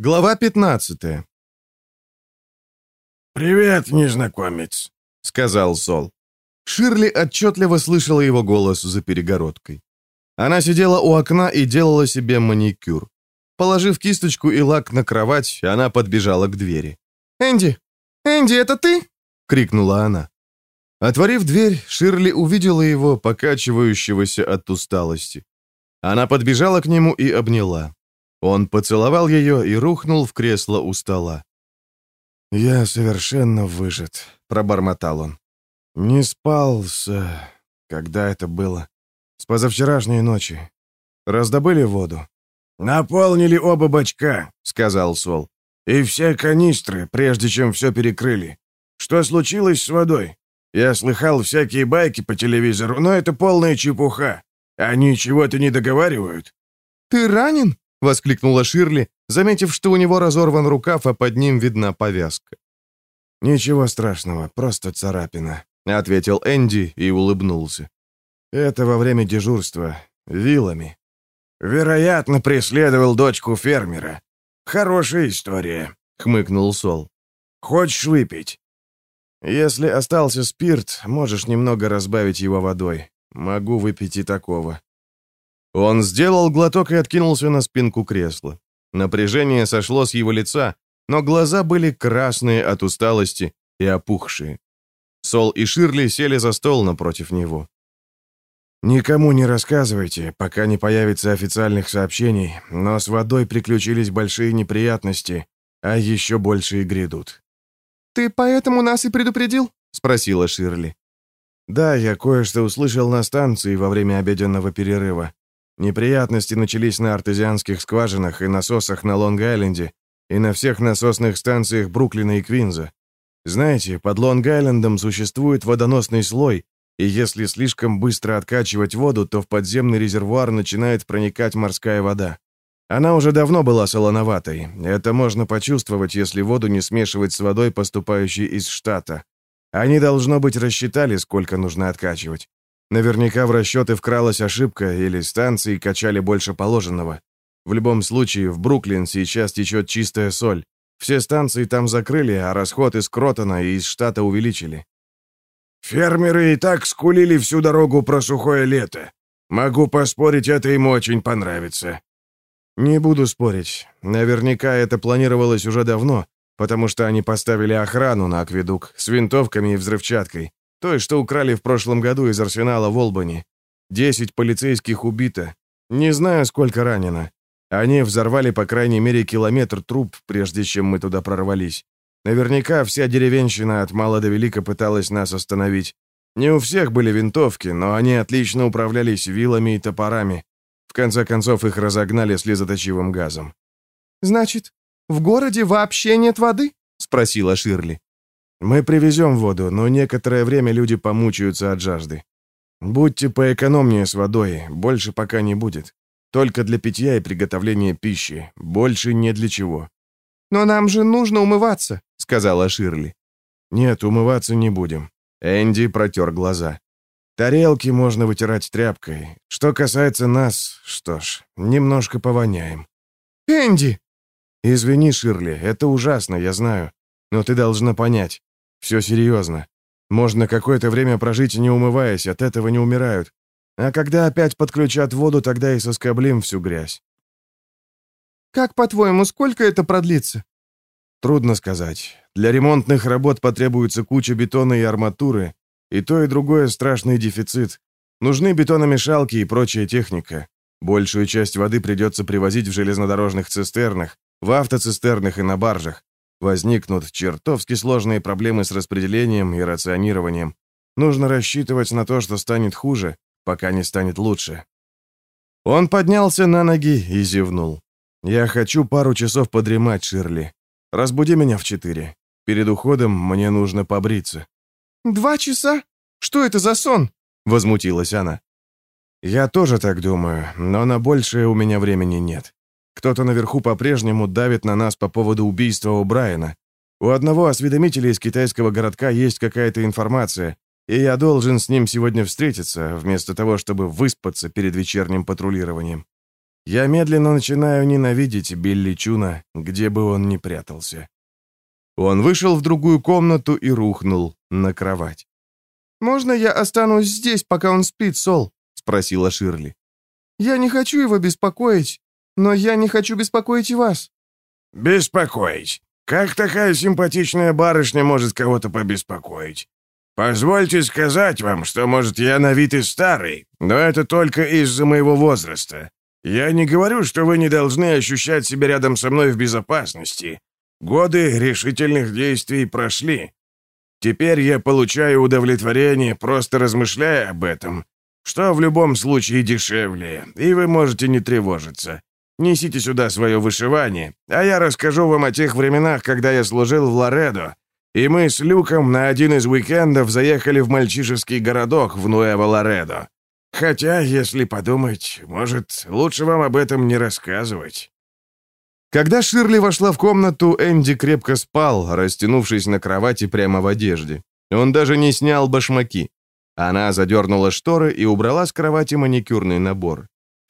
Глава 15 «Привет, незнакомец», — сказал Сол. Ширли отчетливо слышала его голос за перегородкой. Она сидела у окна и делала себе маникюр. Положив кисточку и лак на кровать, она подбежала к двери. «Энди! Энди, это ты?» — крикнула она. Отворив дверь, Ширли увидела его, покачивающегося от усталости. Она подбежала к нему и обняла. Он поцеловал ее и рухнул в кресло у стола. «Я совершенно выжат», — пробормотал он. «Не спал с... когда это было? С позавчерашней ночи. Раздобыли воду?» «Наполнили оба бачка», — сказал Сол. «И все канистры, прежде чем все перекрыли. Что случилось с водой? Я слыхал всякие байки по телевизору, но это полная чепуха. Они чего-то не договаривают». «Ты ранен?» — воскликнула Ширли, заметив, что у него разорван рукав, а под ним видна повязка. «Ничего страшного, просто царапина», — ответил Энди и улыбнулся. «Это во время дежурства. Вилами. Вероятно, преследовал дочку фермера. Хорошая история», — хмыкнул Сол. «Хочешь выпить?» «Если остался спирт, можешь немного разбавить его водой. Могу выпить и такого». Он сделал глоток и откинулся на спинку кресла. Напряжение сошло с его лица, но глаза были красные от усталости и опухшие. Сол и Ширли сели за стол напротив него. «Никому не рассказывайте, пока не появится официальных сообщений, но с водой приключились большие неприятности, а еще большие грядут». «Ты поэтому нас и предупредил?» — спросила Ширли. «Да, я кое-что услышал на станции во время обеденного перерыва. Неприятности начались на артезианских скважинах и насосах на Лонг-Айленде и на всех насосных станциях Бруклина и Квинза. Знаете, под Лонг-Айлендом существует водоносный слой, и если слишком быстро откачивать воду, то в подземный резервуар начинает проникать морская вода. Она уже давно была солоноватой. Это можно почувствовать, если воду не смешивать с водой, поступающей из штата. Они, должно быть, рассчитали, сколько нужно откачивать. Наверняка в расчеты вкралась ошибка, или станции качали больше положенного. В любом случае, в Бруклин сейчас течет чистая соль. Все станции там закрыли, а расход из Кротона и из штата увеличили. «Фермеры и так скулили всю дорогу про сухое лето. Могу поспорить, это им очень понравится». «Не буду спорить. Наверняка это планировалось уже давно, потому что они поставили охрану на акведук с винтовками и взрывчаткой. Той, что украли в прошлом году из арсенала в Олбани. Десять полицейских убито. Не знаю, сколько ранено. Они взорвали по крайней мере километр труб, прежде чем мы туда прорвались. Наверняка вся деревенщина от мала до велика пыталась нас остановить. Не у всех были винтовки, но они отлично управлялись вилами и топорами. В конце концов, их разогнали слезоточивым газом. «Значит, в городе вообще нет воды?» — спросила Ширли. Мы привезем воду, но некоторое время люди помучаются от жажды. Будьте поэкономнее с водой, больше пока не будет. Только для питья и приготовления пищи, больше не для чего». «Но нам же нужно умываться», — сказала Ширли. «Нет, умываться не будем». Энди протер глаза. «Тарелки можно вытирать тряпкой. Что касается нас, что ж, немножко повоняем». «Энди!» «Извини, Ширли, это ужасно, я знаю. Но ты должна понять. Все серьезно. Можно какое-то время прожить, не умываясь, от этого не умирают. А когда опять подключат воду, тогда и соскоблим всю грязь. Как, по-твоему, сколько это продлится? Трудно сказать. Для ремонтных работ потребуется куча бетона и арматуры, и то, и другое страшный дефицит. Нужны бетономешалки и прочая техника. Большую часть воды придется привозить в железнодорожных цистернах, в автоцистернах и на баржах возникнут чертовски сложные проблемы с распределением и рационированием. Нужно рассчитывать на то, что станет хуже, пока не станет лучше. Он поднялся на ноги и зевнул. «Я хочу пару часов подремать, Ширли. Разбуди меня в четыре. Перед уходом мне нужно побриться». «Два часа? Что это за сон?» — возмутилась она. «Я тоже так думаю, но на большее у меня времени нет. Кто-то наверху по-прежнему давит на нас по поводу убийства у Брайана. У одного осведомителя из китайского городка есть какая-то информация, и я должен с ним сегодня встретиться, вместо того, чтобы выспаться перед вечерним патрулированием. Я медленно начинаю ненавидеть Билли Чуна, где бы он ни прятался. Он вышел в другую комнату и рухнул на кровать. «Можно я останусь здесь, пока он спит, Сол?» — спросила Ширли. «Я не хочу его беспокоить, но я не хочу беспокоить и вас». «Беспокоить? Как такая симпатичная барышня может кого-то побеспокоить? Позвольте сказать вам, что, может, я на вид и старый, но это только из-за моего возраста. Я не говорю, что вы не должны ощущать себя рядом со мной в безопасности. Годы решительных действий прошли. Теперь я получаю удовлетворение, просто размышляя об этом, что в любом случае дешевле, и вы можете не тревожиться. Несите сюда свое вышивание, а я расскажу вам о тех временах, когда я служил в Лоредо, и мы с Люком на один из уикендов заехали в мальчишеский городок в Нуэво-Лоредо. Хотя, если подумать, может, лучше вам об этом не рассказывать». Когда Ширли вошла в комнату, Энди крепко спал, растянувшись на кровати прямо в одежде. Он даже не снял башмаки. Она задернула шторы и убрала с кровати маникюрный набор.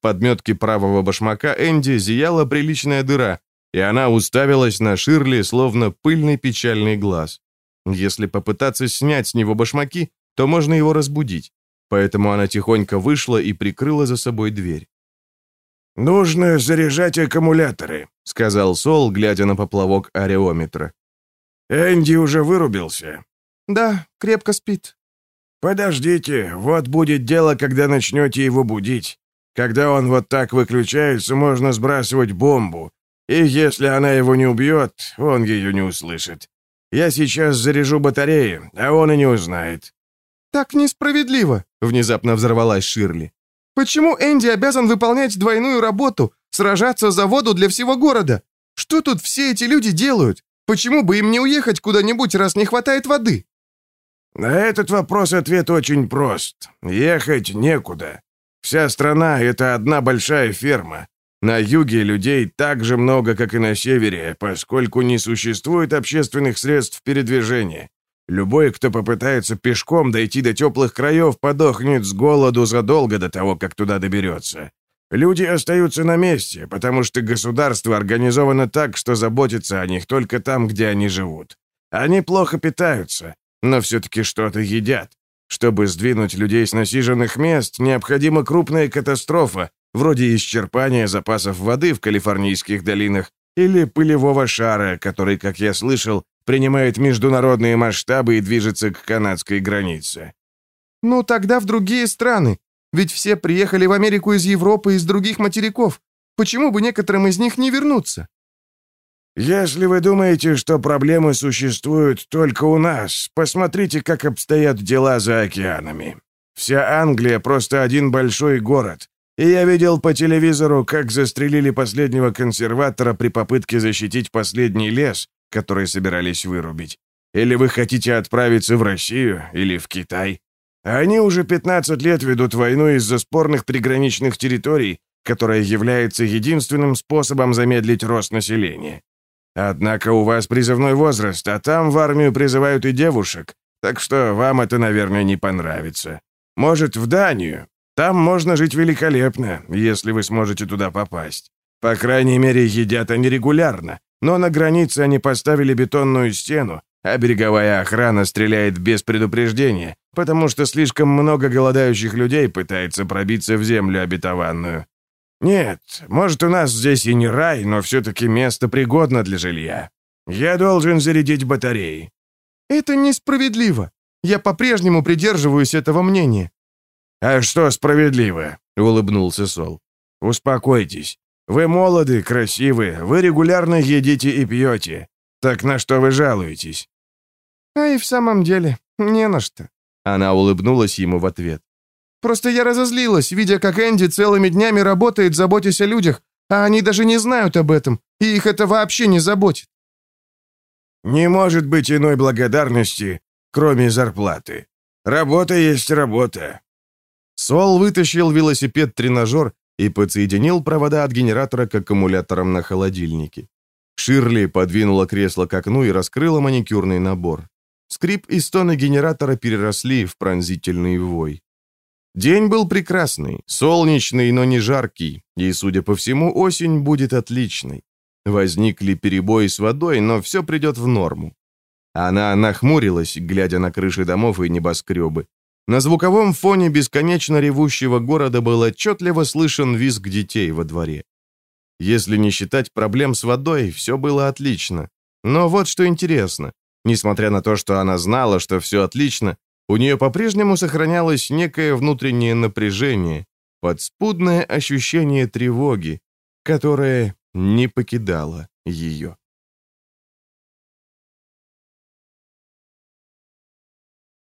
Подметке правого башмака Энди зияла приличная дыра, и она уставилась на Ширли, словно пыльный печальный глаз. Если попытаться снять с него башмаки, то можно его разбудить. Поэтому она тихонько вышла и прикрыла за собой дверь. «Нужно заряжать аккумуляторы», — сказал Сол, глядя на поплавок ареометра. «Энди уже вырубился». «Да, крепко спит». «Подождите, вот будет дело, когда начнете его будить. Когда он вот так выключается, можно сбрасывать бомбу. И если она его не убьет, он ее не услышит. Я сейчас заряжу батарею, а он и не узнает». «Так несправедливо», — внезапно взорвалась Ширли. Почему Энди обязан выполнять двойную работу, сражаться за воду для всего города? Что тут все эти люди делают? Почему бы им не уехать куда-нибудь, раз не хватает воды?» На этот вопрос ответ очень прост. Ехать некуда. Вся страна — это одна большая ферма. На юге людей так же много, как и на севере, поскольку не существует общественных средств передвижения. Любой, кто попытается пешком дойти до теплых краев, подохнет с голоду задолго до того, как туда доберется. Люди остаются на месте, потому что государство организовано так, что заботится о них только там, где они живут. Они плохо питаются, но все-таки что-то едят. Чтобы сдвинуть людей с насиженных мест, необходима крупная катастрофа, вроде исчерпания запасов воды в калифорнийских долинах или пылевого шара, который, как я слышал, принимает международные масштабы и движется к канадской границе. Ну, тогда в другие страны. Ведь все приехали в Америку из Европы и из других материков. Почему бы некоторым из них не вернуться? Если вы думаете, что проблемы существуют только у нас, посмотрите, как обстоят дела за океанами. Вся Англия просто один большой город. И я видел по телевизору, как застрелили последнего консерватора при попытке защитить последний лес, который собирались вырубить. Или вы хотите отправиться в Россию или в Китай? Они уже 15 лет ведут войну из-за спорных приграничных территорий, которая является единственным способом замедлить рост населения. Однако у вас призывной возраст, а там в армию призывают и девушек, так что вам это, наверное, не понравится. Может, в Данию? Там можно жить великолепно, если вы сможете туда попасть. По крайней мере, едят они регулярно, но на границе они поставили бетонную стену, а береговая охрана стреляет без предупреждения, потому что слишком много голодающих людей пытается пробиться в землю обетованную. Нет, может, у нас здесь и не рай, но все-таки место пригодно для жилья. Я должен зарядить батареи». «Это несправедливо. Я по-прежнему придерживаюсь этого мнения». «А что справедливо?» — улыбнулся Сол. «Успокойтесь. Вы молоды, красивы, вы регулярно едите и пьете. Так на что вы жалуетесь?» «А и в самом деле, не на что». Она улыбнулась ему в ответ. «Просто я разозлилась, видя, как Энди целыми днями работает, заботясь о людях, а они даже не знают об этом, и их это вообще не заботит». «Не может быть иной благодарности, кроме зарплаты. Работа есть работа». Сол вытащил велосипед-тренажер и подсоединил провода от генератора к аккумуляторам на холодильнике. Ширли подвинула кресло к окну и раскрыла маникюрный набор. Скрип и стоны генератора переросли в пронзительный вой. День был прекрасный, солнечный, но не жаркий, и, судя по всему, осень будет отличной. Возникли перебои с водой, но все придет в норму. Она нахмурилась, глядя на крыши домов и небоскребы. На звуковом фоне бесконечно ревущего города был отчетливо слышен визг детей во дворе. Если не считать проблем с водой, все было отлично. Но вот что интересно. Несмотря на то, что она знала, что все отлично, у нее по-прежнему сохранялось некое внутреннее напряжение, подспудное ощущение тревоги, которое не покидало ее.